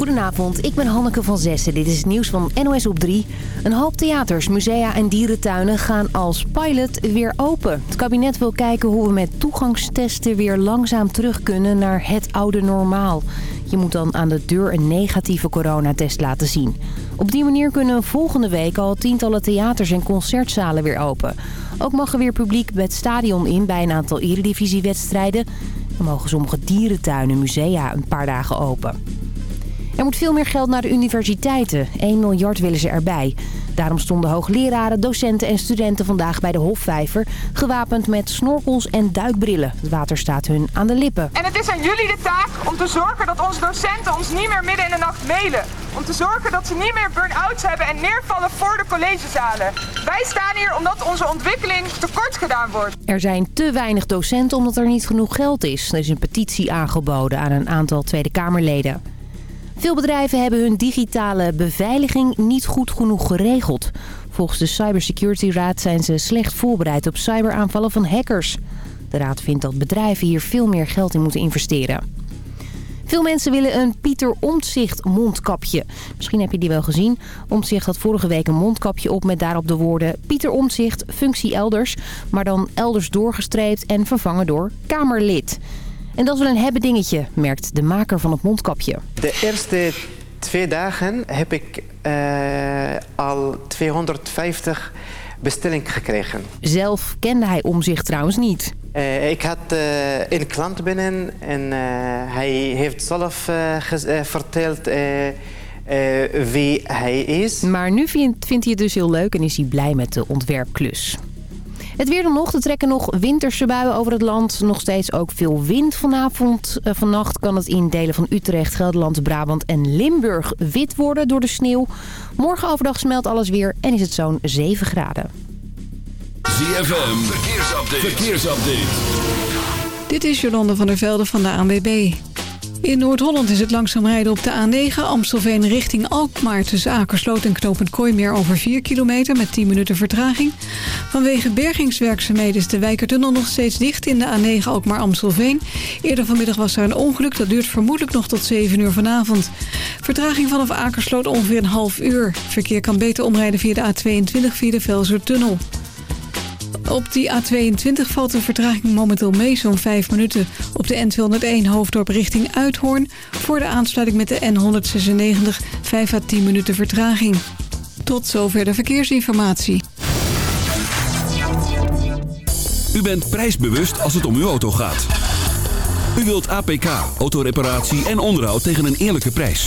Goedenavond, ik ben Hanneke van Zessen. Dit is het nieuws van NOS op 3. Een hoop theaters, musea en dierentuinen gaan als pilot weer open. Het kabinet wil kijken hoe we met toegangstesten weer langzaam terug kunnen naar het oude normaal. Je moet dan aan de deur een negatieve coronatest laten zien. Op die manier kunnen volgende week al tientallen theaters en concertzalen weer open. Ook mag er weer publiek het stadion in bij een aantal eredivisiewedstrijden. En mogen sommige dierentuinen en musea een paar dagen open. Er moet veel meer geld naar de universiteiten. 1 miljard willen ze erbij. Daarom stonden hoogleraren, docenten en studenten vandaag bij de Hofvijver... gewapend met snorkels en duikbrillen. Het water staat hun aan de lippen. En het is aan jullie de taak om te zorgen dat onze docenten ons niet meer midden in de nacht mailen. Om te zorgen dat ze niet meer burn-outs hebben en neervallen voor de collegezalen. Wij staan hier omdat onze ontwikkeling tekort gedaan wordt. Er zijn te weinig docenten omdat er niet genoeg geld is. Er is een petitie aangeboden aan een aantal Tweede Kamerleden. Veel bedrijven hebben hun digitale beveiliging niet goed genoeg geregeld. Volgens de Cybersecurity Raad zijn ze slecht voorbereid op cyberaanvallen van hackers. De raad vindt dat bedrijven hier veel meer geld in moeten investeren. Veel mensen willen een Pieter Omtzigt mondkapje. Misschien heb je die wel gezien. Omtzigt had vorige week een mondkapje op met daarop de woorden... Pieter Omtzigt, functie elders, maar dan elders doorgestreept en vervangen door Kamerlid. En dat is wel een hebben dingetje, merkt de maker van het mondkapje. De eerste twee dagen heb ik uh, al 250 bestellingen gekregen. Zelf kende hij om zich trouwens niet. Uh, ik had uh, een klant binnen en hij heeft zelf verteld wie hij is. Maar nu vindt, vindt hij het dus heel leuk en is hij blij met de ontwerpklus. Het weer dan nog. Er trekken nog winterse buien over het land. Nog steeds ook veel wind vanavond. Uh, vannacht kan het in delen van Utrecht, Gelderland, Brabant en Limburg wit worden door de sneeuw. Morgen overdag smelt alles weer en is het zo'n 7 graden. ZFM, verkeersupdate. verkeersupdate. Dit is Jolande van der Velde van de ANWB. In Noord-Holland is het langzaam rijden op de A9 Amstelveen richting Alkmaar... tussen Akersloot en Knopend Kooimeer over 4 kilometer met 10 minuten vertraging. Vanwege bergingswerkzaamheden is de Wijkertunnel nog steeds dicht in de A9 Alkmaar-Amstelveen. Eerder vanmiddag was er een ongeluk, dat duurt vermoedelijk nog tot 7 uur vanavond. Vertraging vanaf Akersloot ongeveer een half uur. Verkeer kan beter omrijden via de A22 via de Velsertunnel. Op die A22 valt de vertraging momenteel mee zo'n 5 minuten. Op de N201 hoofddorp richting Uithoorn. Voor de aansluiting met de N196 5 à 10 minuten vertraging. Tot zover de verkeersinformatie. U bent prijsbewust als het om uw auto gaat. U wilt APK, autoreparatie en onderhoud tegen een eerlijke prijs.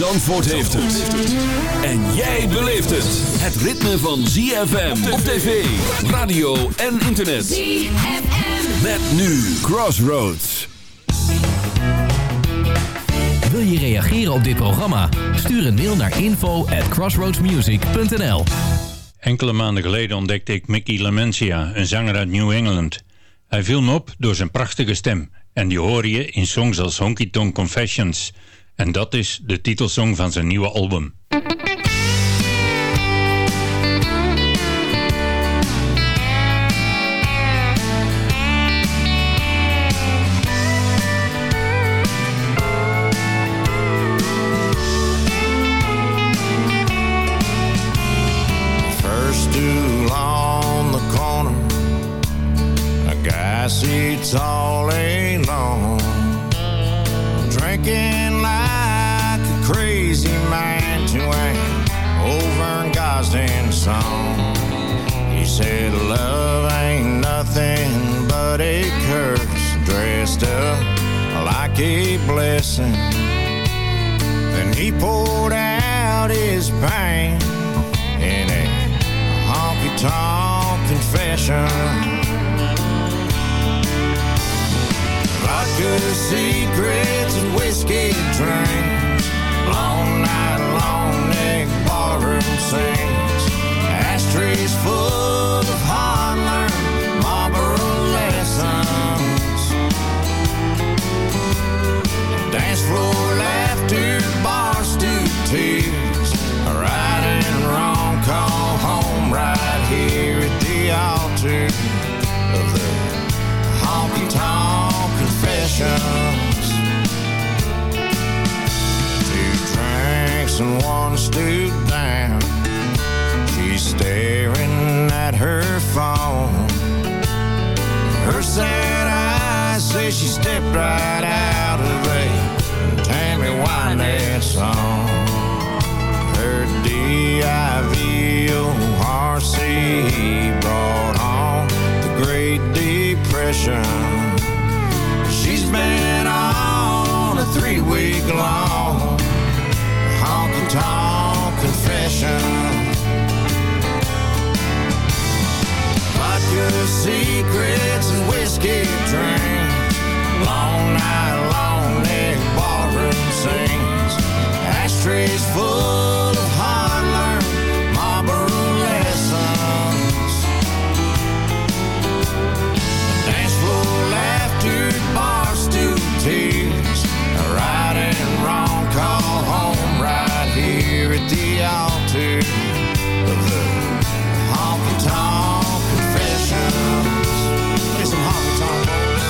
Zandvoort heeft het. En jij beleeft het. Het ritme van ZFM op tv, radio en internet. ZFM. Met nu Crossroads. Wil je reageren op dit programma? Stuur een mail naar info at crossroadsmusic.nl Enkele maanden geleden ontdekte ik Mickey Lamentia, een zanger uit New England. Hij viel me op door zijn prachtige stem. En die hoor je in songs als Honky Tonk Confessions. En dat is de titelsong van zijn nieuwe album. all in song. He said, Love ain't nothing but a curse dressed up like a blessing. Then he poured out his pain in a honky tonk confession. Vodka secrets and whiskey drinks, long night, long barroom sings, ashtrays full of hard-learned Marlboro lessons, dance floor laughter, bar stool tears, right and wrong, call home right here at the altar of the honky tonk confessions. And one stood down. She's staring at her phone. Her sad eyes say she stepped right out of a Tammy Wynette song. Her D-I-V-O-R-C oh, brought on the Great Depression. She's been on a three-week long tonk confession. Vodka secrets and whiskey drinks. Long night, long neck barroom sings. Ashtrays full of the honky tonk confessions. Some honky tonk boys.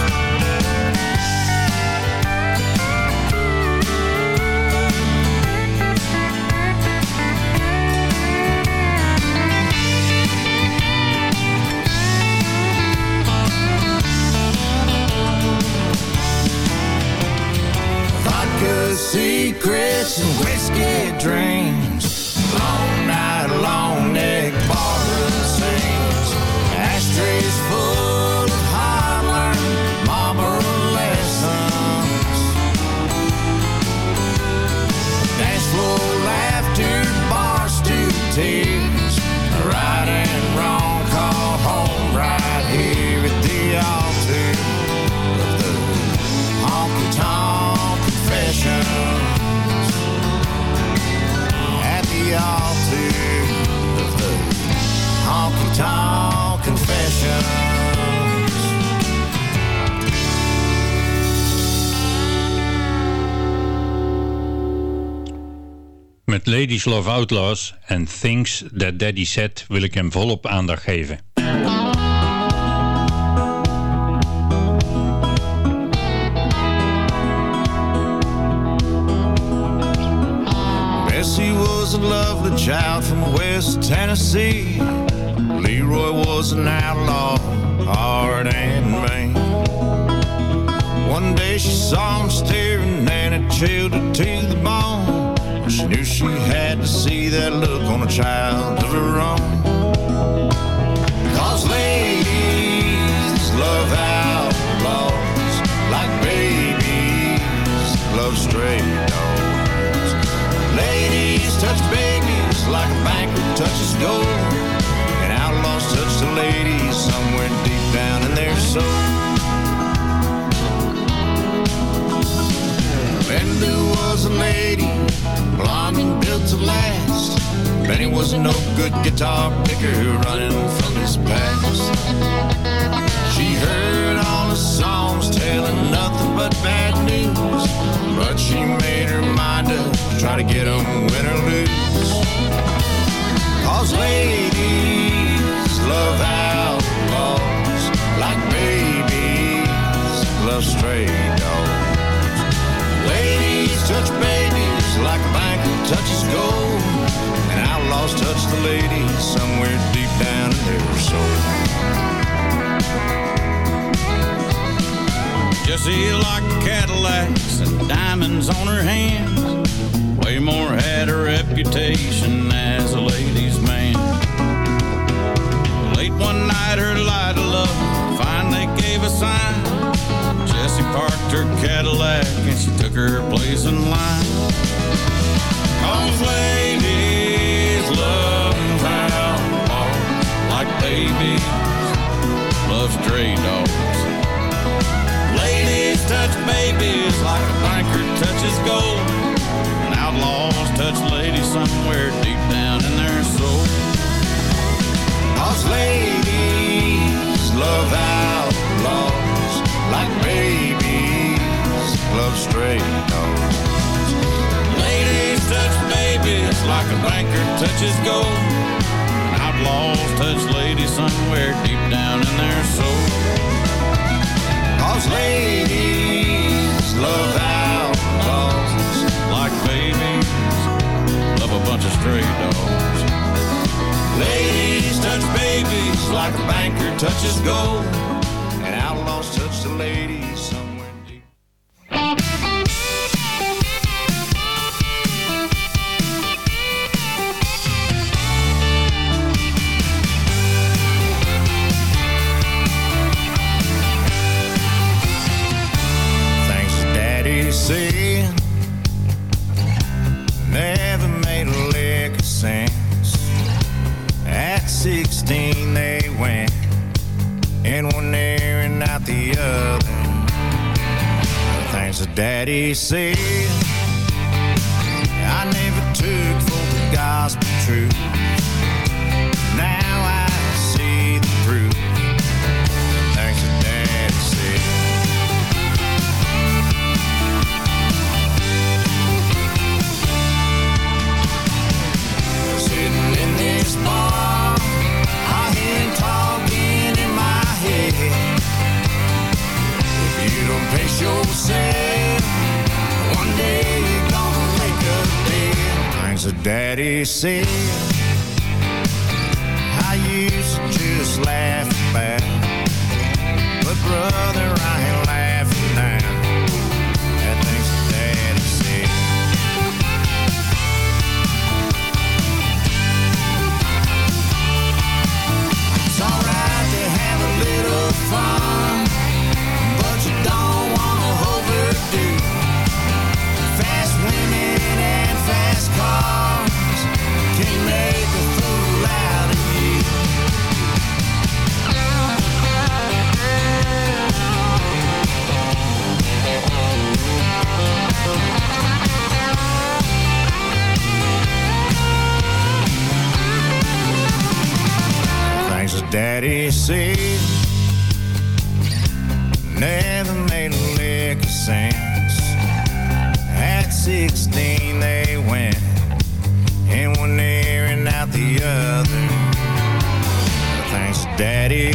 Secrets and whiskey dreams. Ladies Love Outlaws en Things That Daddy Said wil ik hem volop aandacht geven. Bessie was a lovely child from West Tennessee. Leroy was an outlaw, hard and mean. One day she saw him staring and it chilled her to the bone. She knew she had to see that look on a child of her own. Cause ladies love outlaws like babies love stray dogs. Ladies touch babies like a banker touches gold. And outlaws touch the ladies somewhere deep down in their soul. Linda was a lady, blonde and built to last. Benny was no good guitar picker running from his past. She heard all the songs telling nothing but bad news. But she made her mind up to try to get 'em win or lose. Cause ladies love outlaws like babies love. Ladies touch babies like a banker touches gold. And outlaws touch the ladies somewhere deep down in their soul. Jessie liked Cadillacs and diamonds on her hands. Waymore had a reputation as a ladies' man. Late one night, her light of love finally gave a sign. Jessie parked her Cadillac and she took her place in line. Cause ladies love outlaws like babies love stray dogs. Ladies touch babies like a banker touches gold. And outlaws touch ladies somewhere deep down in their soul. Cause ladies love outlaws like babies love stray dogs. Ladies touch babies like a banker touches gold. Outlaws touch ladies somewhere deep down in their soul. Cause ladies love outlaws like babies love a bunch of stray dogs. Ladies touch babies like a banker touches gold. Outlaws daddy said 16 they went in one ear and out the other. The things that daddy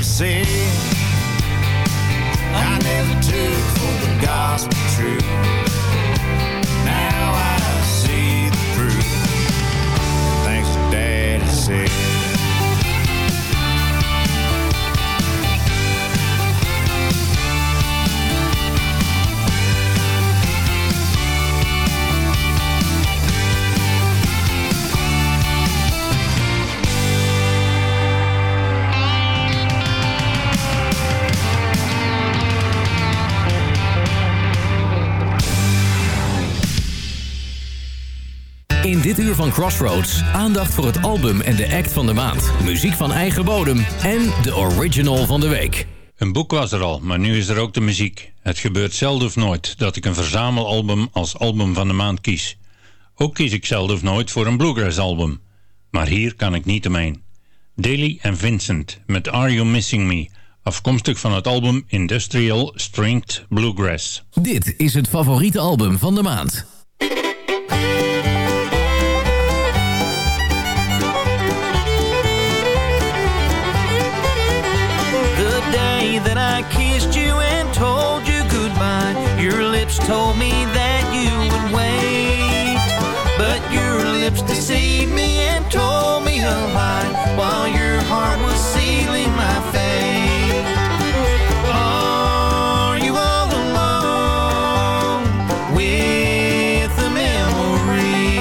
I never took for the gospel truth. Van Crossroads aandacht voor het album en de act van de maand. Muziek van eigen bodem en de original van de week. Een boek was er al, maar nu is er ook de muziek. Het gebeurt zelden of nooit dat ik een verzamelalbum als album van de maand kies. Ook kies ik zelden of nooit voor een bluegrass album. Maar hier kan ik niet omheen. Daly en Vincent met Are You Missing Me... afkomstig van het album Industrial Stringed Bluegrass. Dit is het favoriete album van de maand. Told me that you would wait. But your lips deceived me and told me a lie while your heart was sealing my fate. Are you all alone with the memory?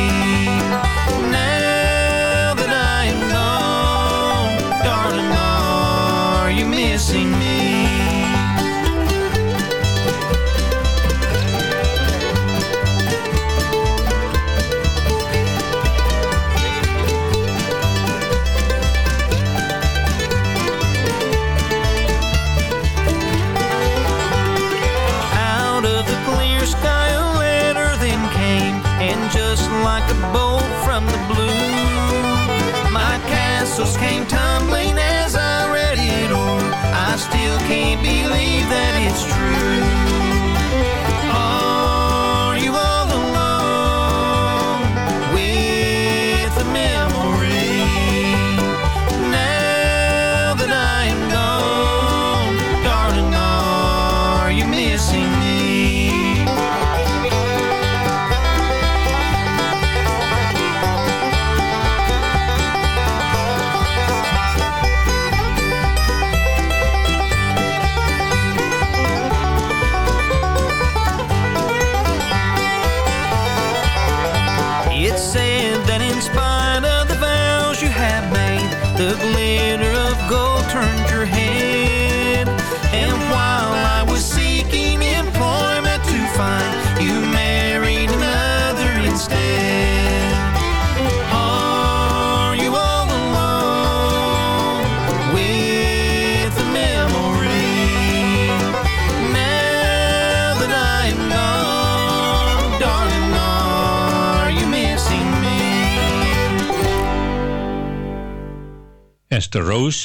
Now that I am gone, darling, are you missing me?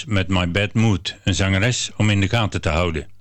met My Bad Mood, een zangeres om in de gaten te houden.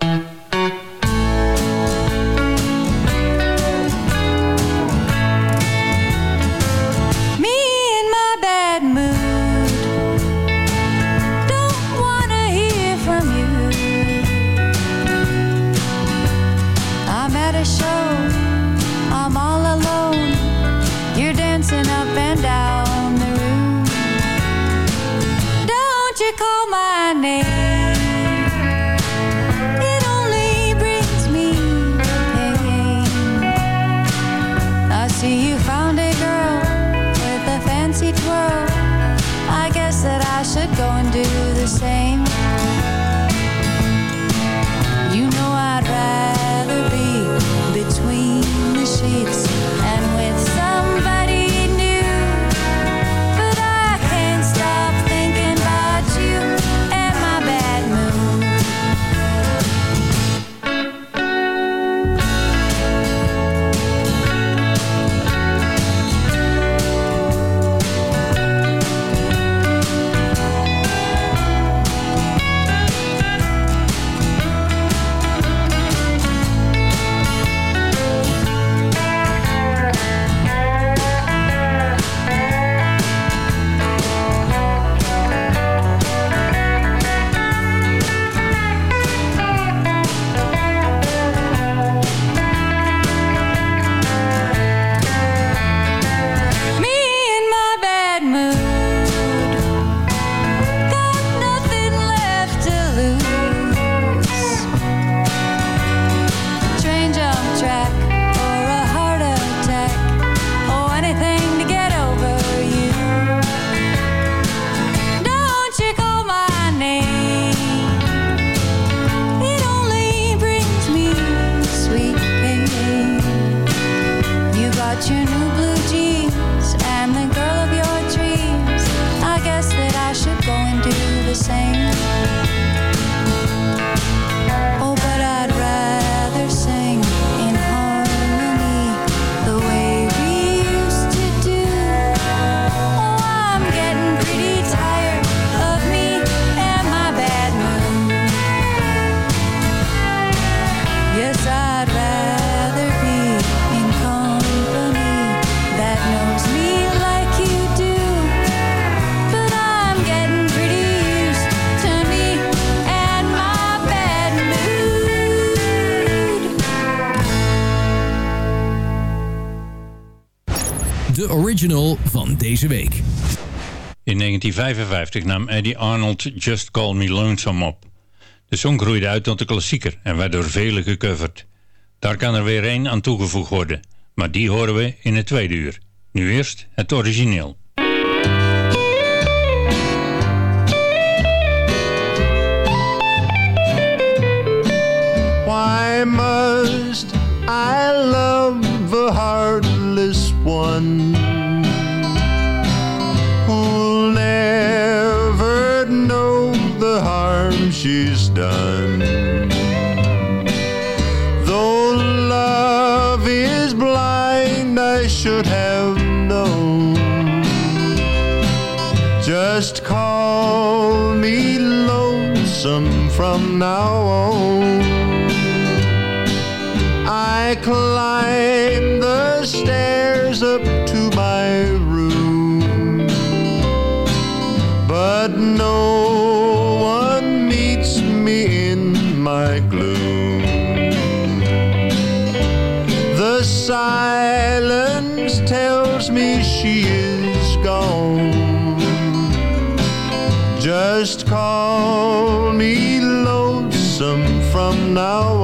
week. In 1955 nam Eddie Arnold Just Call Me Lonesome op. De song groeide uit tot een klassieker en werd door velen gecoverd. Daar kan er weer één aan toegevoegd worden, maar die horen we in het tweede uur. Nu eerst het origineel. Why must I love the heartless one? the harm she's done. Though love is blind, I should have known. Just call me lonesome from now on. I climb the stairs up to now.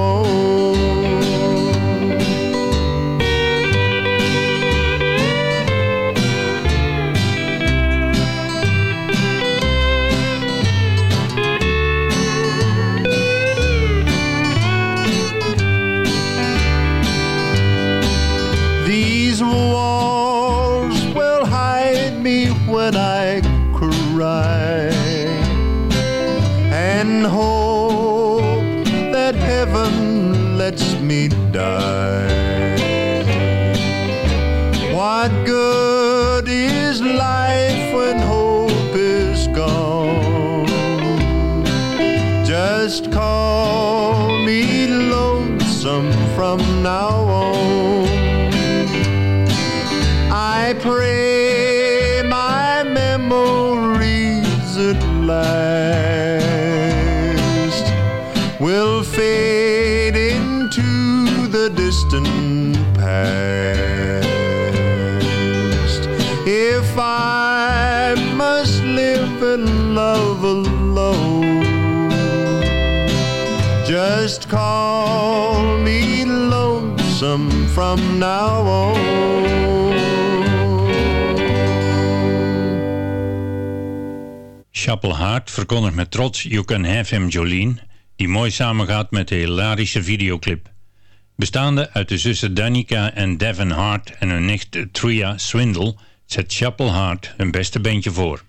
call me lonesome from now on. Chapel Hart verkondigt met trots You Can Have Him Jolene, die mooi samengaat met de hilarische videoclip. Bestaande uit de zussen Danica en Devon Hart en hun nicht Tria Swindle zet Chapel Hart hun beste bandje voor.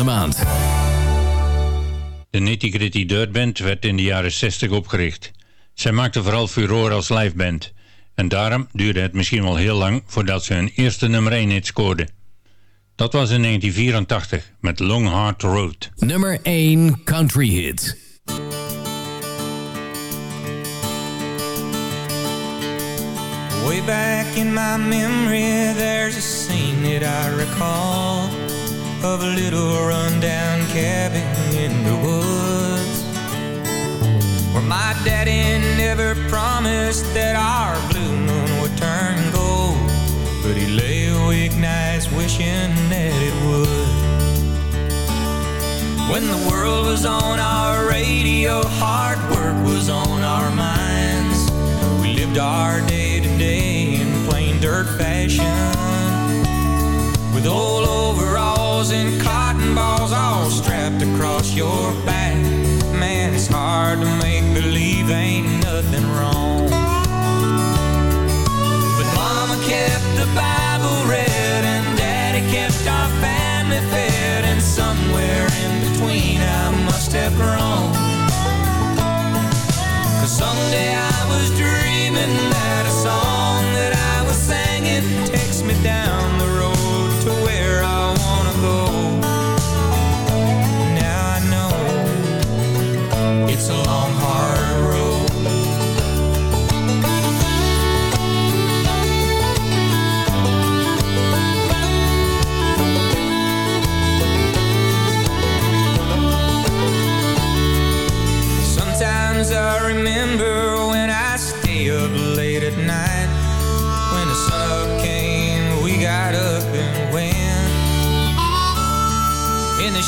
De maand. De Nitty Gritty Dirt Band werd in de jaren 60 opgericht. Zij maakte vooral furore als liveband. En daarom duurde het misschien wel heel lang voordat ze hun eerste nummer 1 hit scoorden. Dat was in 1984 met Long Hard Road. Nummer 1 Country Hit. Way back in my memory, there's a scene that I recall of a little rundown cabin in the woods where my daddy never promised that our blue moon would turn gold, but he lay awake nights wishing that it would. When the world was on our radio, hard work was on our minds. We lived our day to day in plain dirt fashion with all old overalls and cotton balls all strapped across your back. Man, it's hard to make believe ain't nothing wrong. But Mama kept the Bible read and Daddy kept our family fed, and somewhere in between I must have grown. Cause someday I was dreaming that a song that I was singing takes me down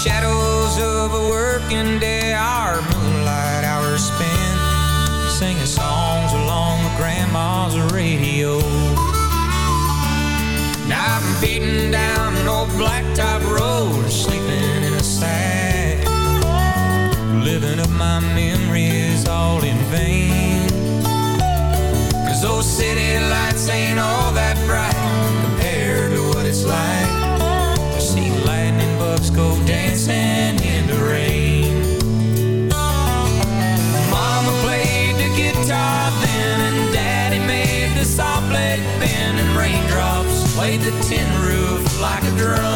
shadows of a working day, our moonlight hours spent singing songs along with grandma's radio. Now I'm beating down an old blacktop road, sleeping in a sack living up my memories all in vain. Cause those city lights ain't all that bright tin roof like a drum.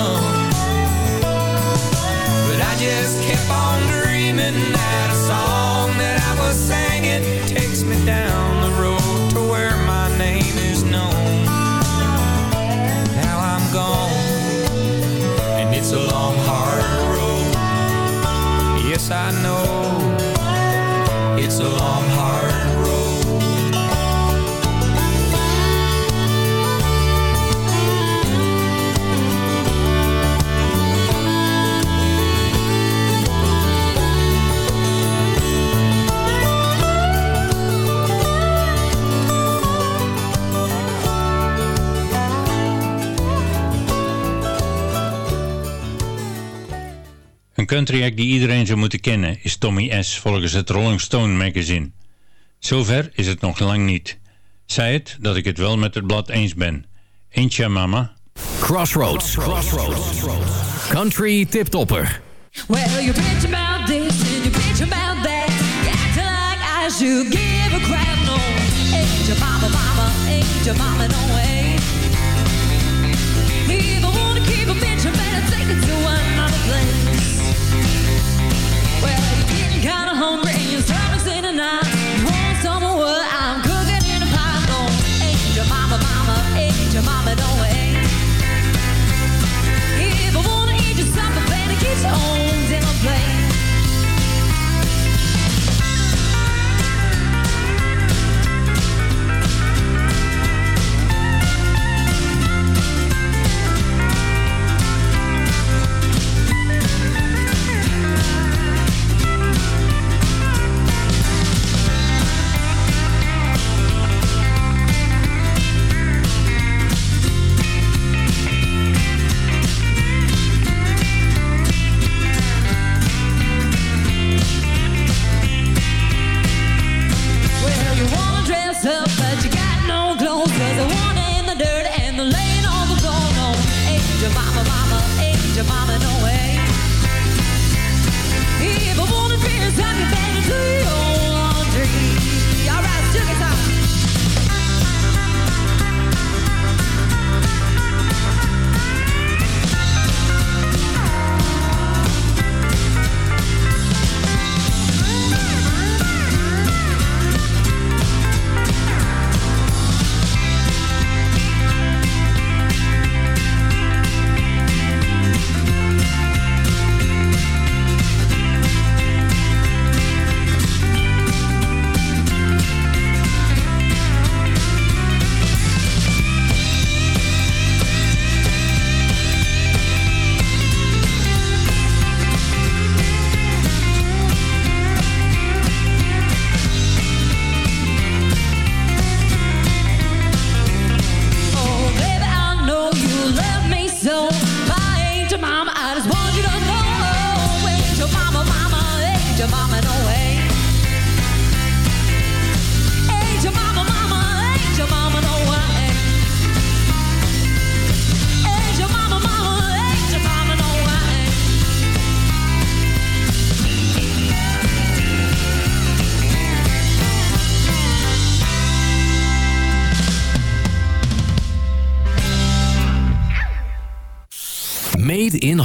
Een country act die iedereen zou moeten kennen is Tommy S. volgens het Rolling Stone magazine. Zover is het nog lang niet. Zij het dat ik het wel met het blad eens ben. Eentje mama. Crossroads. Crossroads. Country tiptopper. Well, you bitch about this and you bitch about that. You acting like I should give a crap. No, ain't your mama, mama, ain't your mama, no way.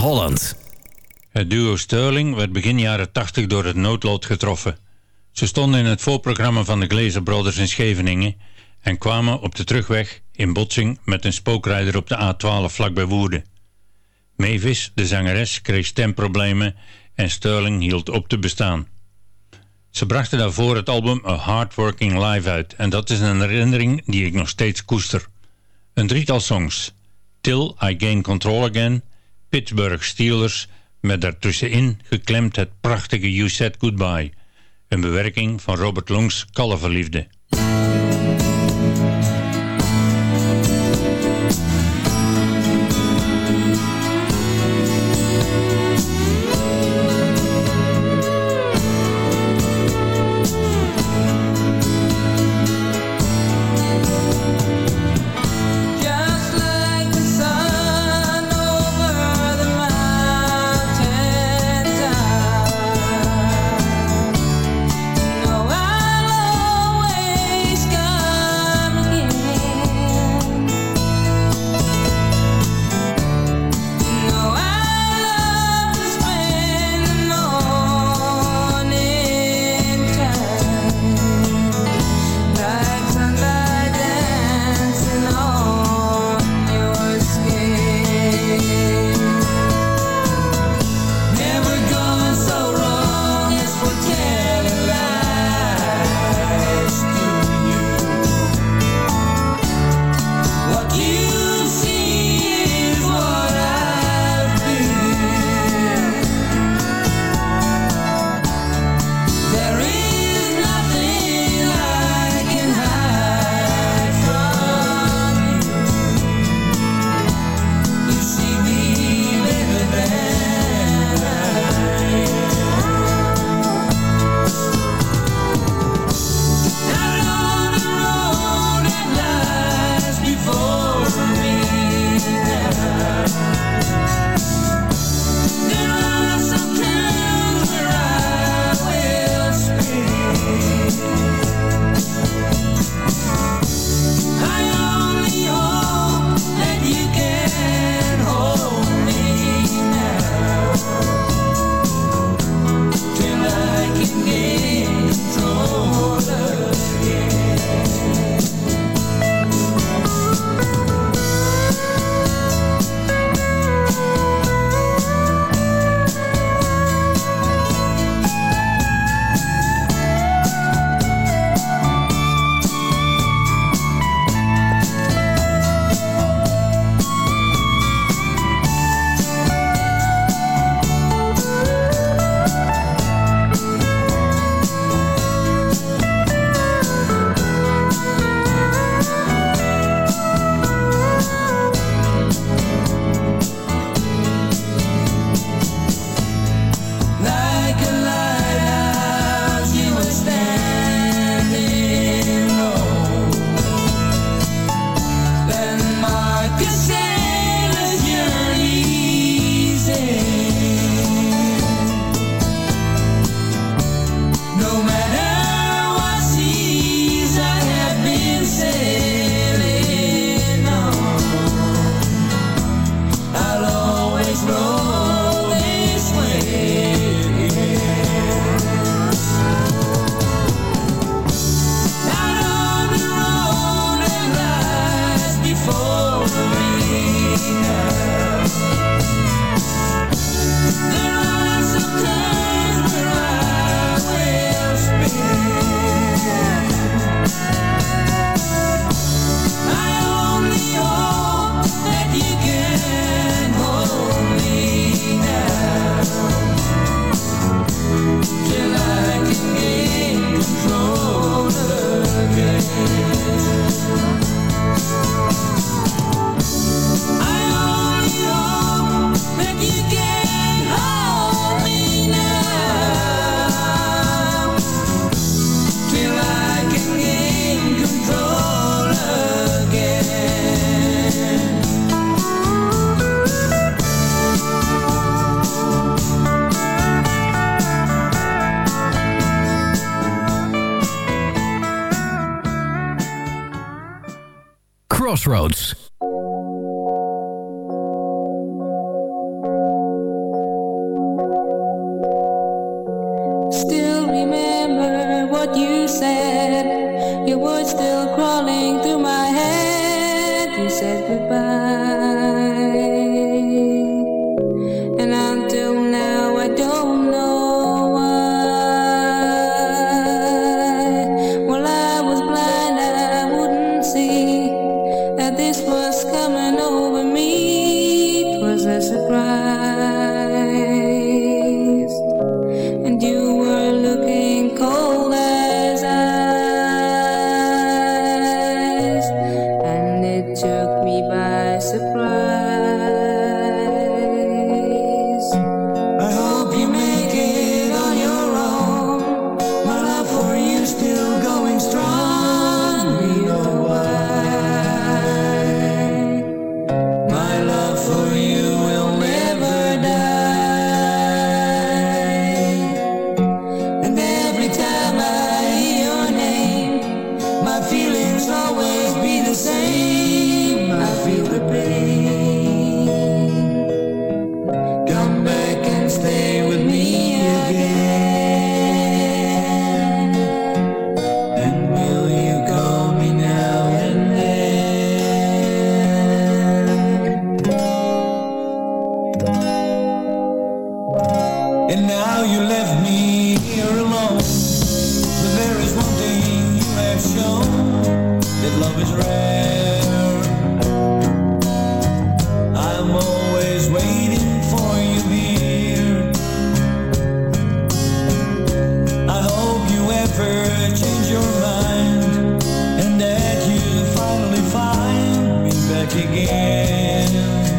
Holland. Het duo Sterling werd begin jaren 80 door het noodlot getroffen. Ze stonden in het voorprogramma van de Glazer Brothers in Scheveningen en kwamen op de terugweg in botsing met een spookrijder op de A12 vlakbij Woerden. Mavis, de zangeres, kreeg stemproblemen en Sterling hield op te bestaan. Ze brachten daarvoor het album A Hardworking Live uit en dat is een herinnering die ik nog steeds koester. Een drietal songs. Till I Gain Control Again, Pittsburgh Steelers met daartussenin geklemd het prachtige You Said Goodbye, een bewerking van Robert Long's Kalverliefde. Crossroads. Still remember what you said. Your words still again.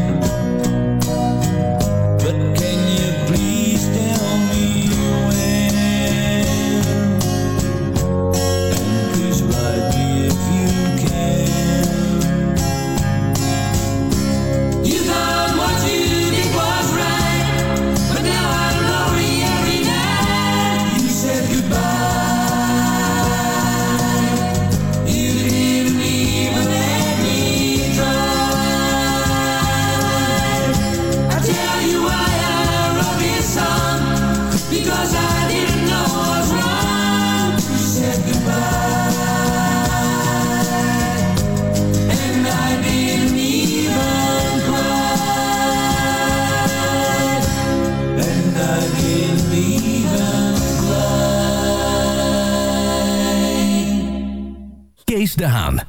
han.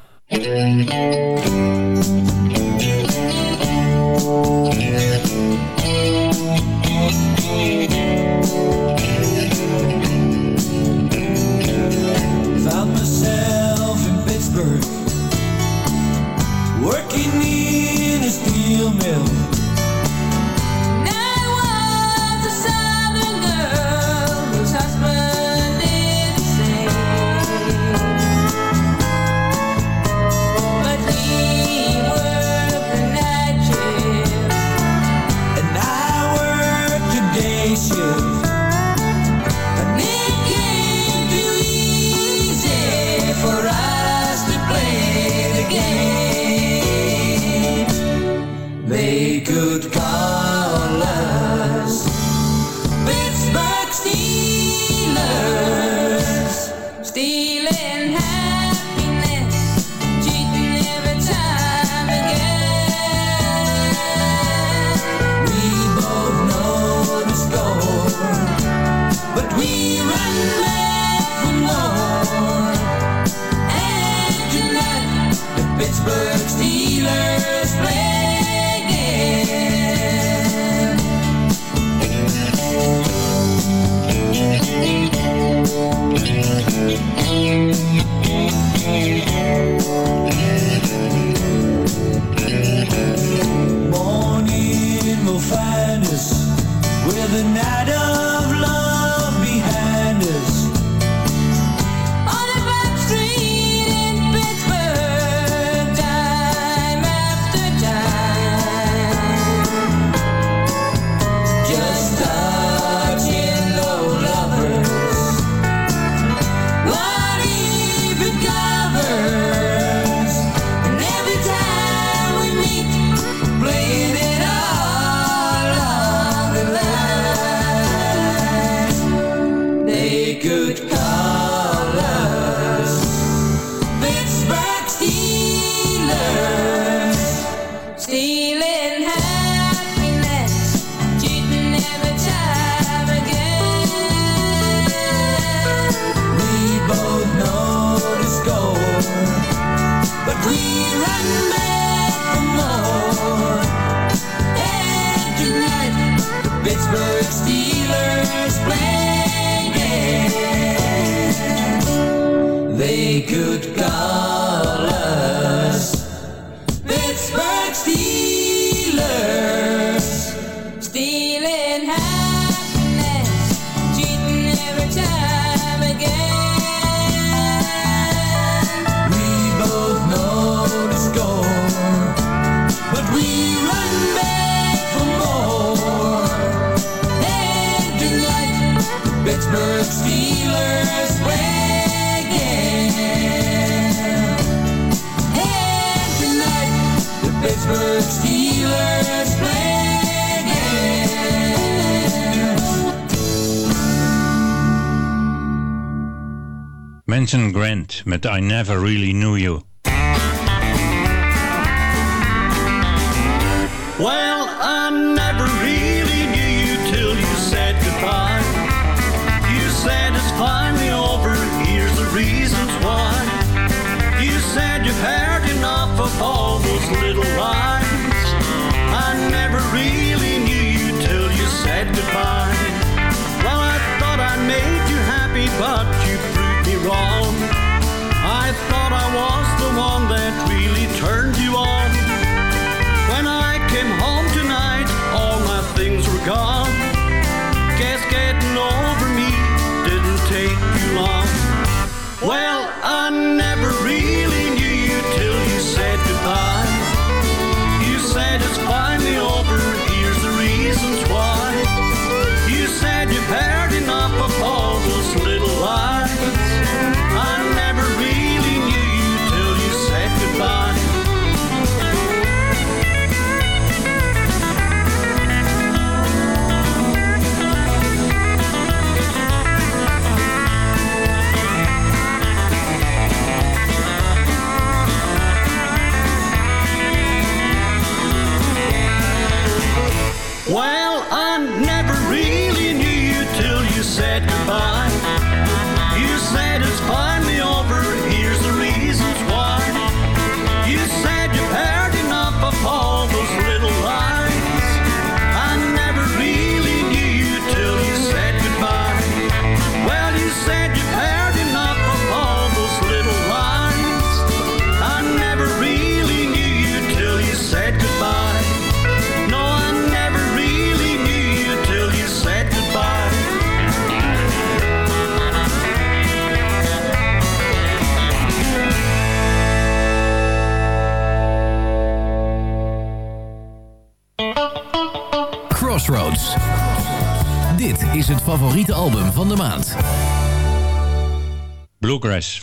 Vincent Grant met I Never Really Knew You.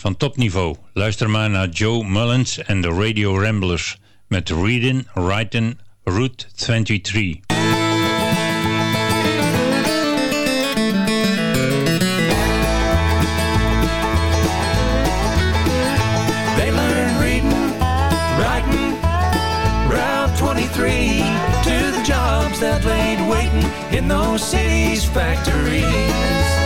van topniveau. Luister maar naar Joe Mullins en de Radio Ramblers met Reading, Writing, Route 23. to the jobs that laid waiting in those cities' factories.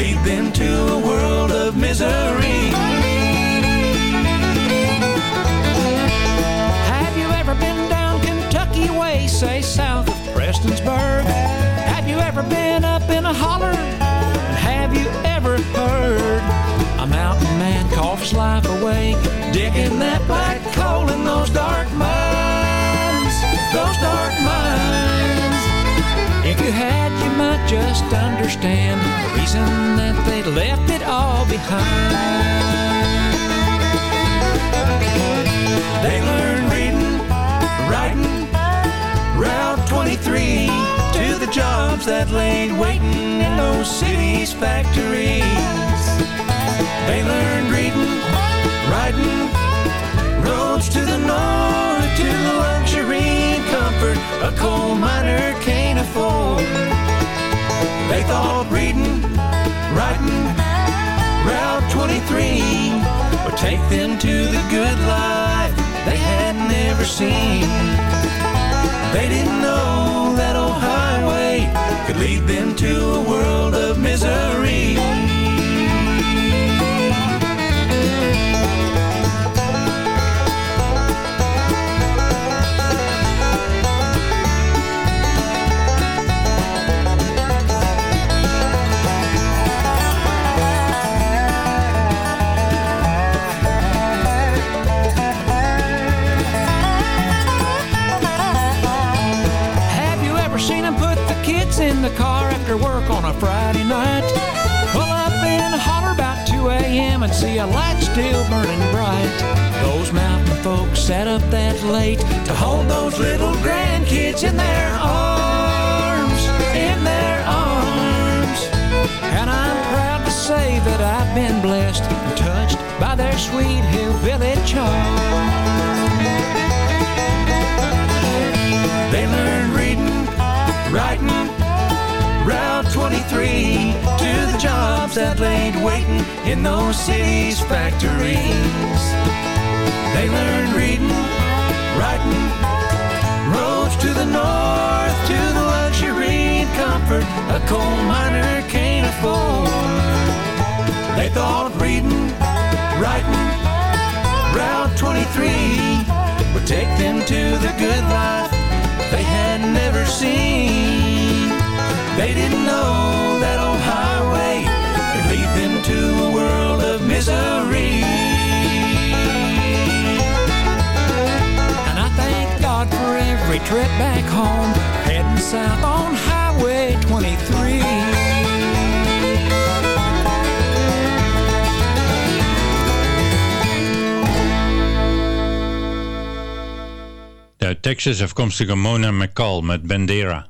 lead them to a world of misery. Have you ever been down Kentucky way, say south of Prestonsburg? Have you ever been up in a holler? And have you ever heard? A mountain man coughs life away, digging that black coal in those dark mines, those dark mines. If you had, you might just understand the reason left it all behind. They learned reading, writing, Route 23 to the jobs that laid waiting in those cities' factories. They learned reading, writing, roads to the north to the luxury and comfort a coal miner can't afford. They thought reading riding Route 23. Or take them to the good life they had never seen. They didn't know that old highway could lead them to a world of misery. Friday night? Pull up in a holler about 2 a.m. and see a light still burning bright. Those mountain folks sat up that late to hold those little grandkids in their arms, in their arms. And I'm proud to say that I've been blessed and touched by their sweet hillbilly charm. They learned reading, writing, 23 to the jobs that laid waiting in those cities' factories. They learned reading, writing, roads to the north, to the luxury and comfort a coal miner can't afford. They thought reading, writing, Route 23 would take them to the good life they had never seen. They didn't know that old highway could lead them to a world of misery. And I thank God for every trip back home, heading south on Highway 23. De Texas afkomstige Mona McCall met Bandera.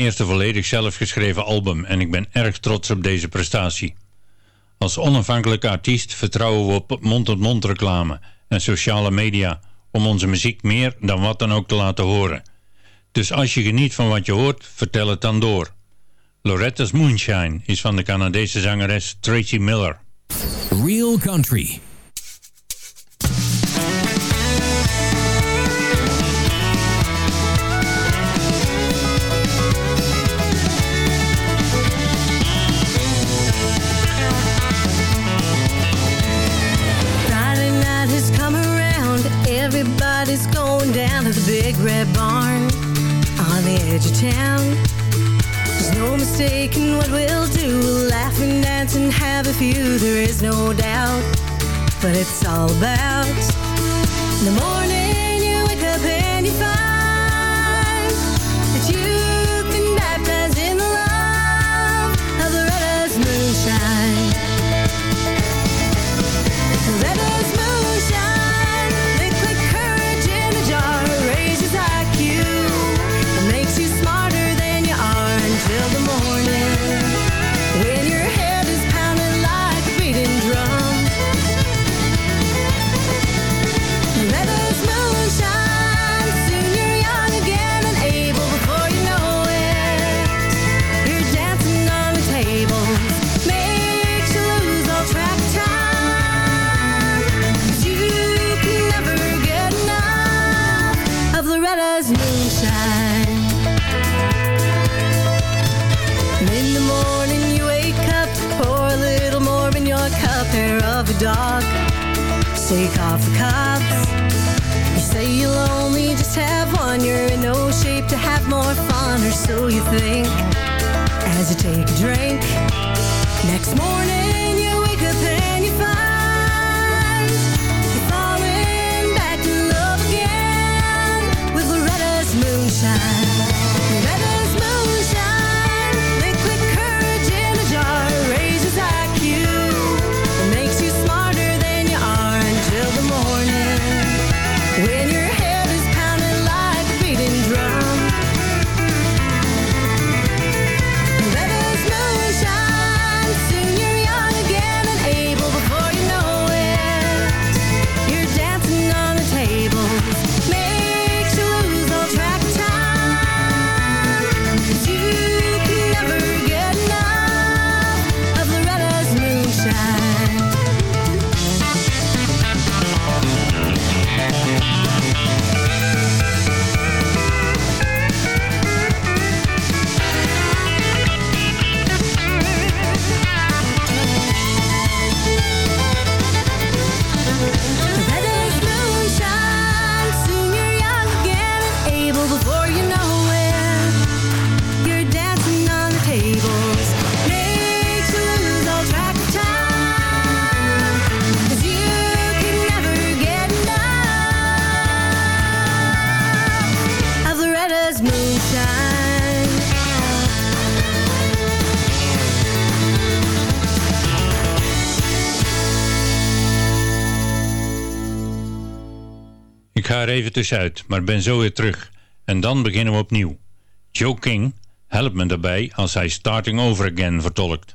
eerste volledig zelfgeschreven album en ik ben erg trots op deze prestatie. Als onafhankelijke artiest vertrouwen we op mond-tot-mond -mond reclame en sociale media om onze muziek meer dan wat dan ook te laten horen. Dus als je geniet van wat je hoort, vertel het dan door. Loretta's Moonshine is van de Canadese zangeres Tracy Miller. Real Country Down to the big red barn on the edge of town. There's no mistaking what we'll do. We'll laugh and dance and have a few. There is no doubt but it's all about. In the morning you wake up and you find daar even tussenuit, maar ben zo weer terug. En dan beginnen we opnieuw. Joe King helpt me daarbij als hij Starting Over Again vertolkt.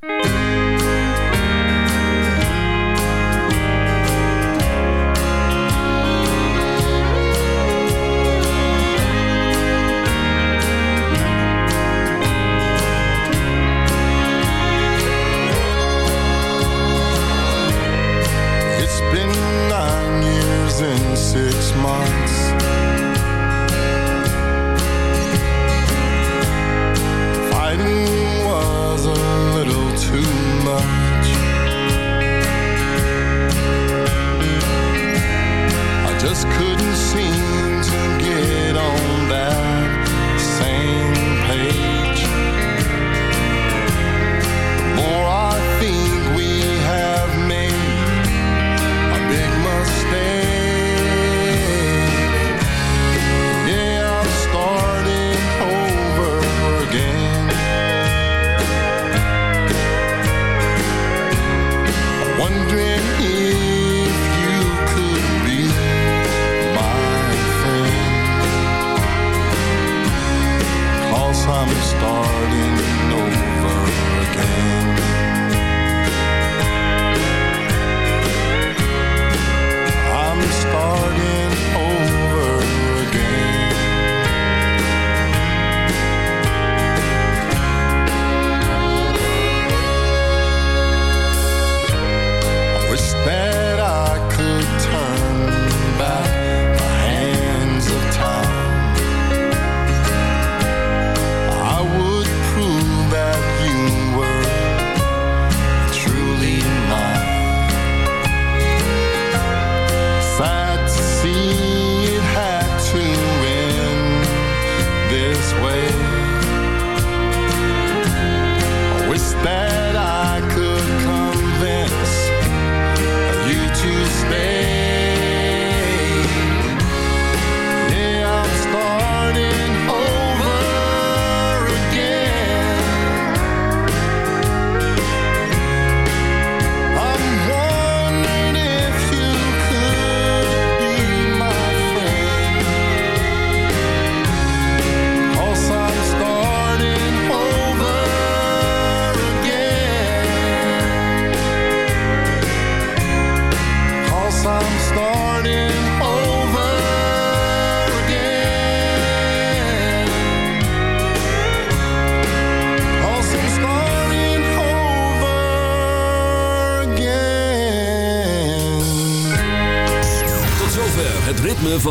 again.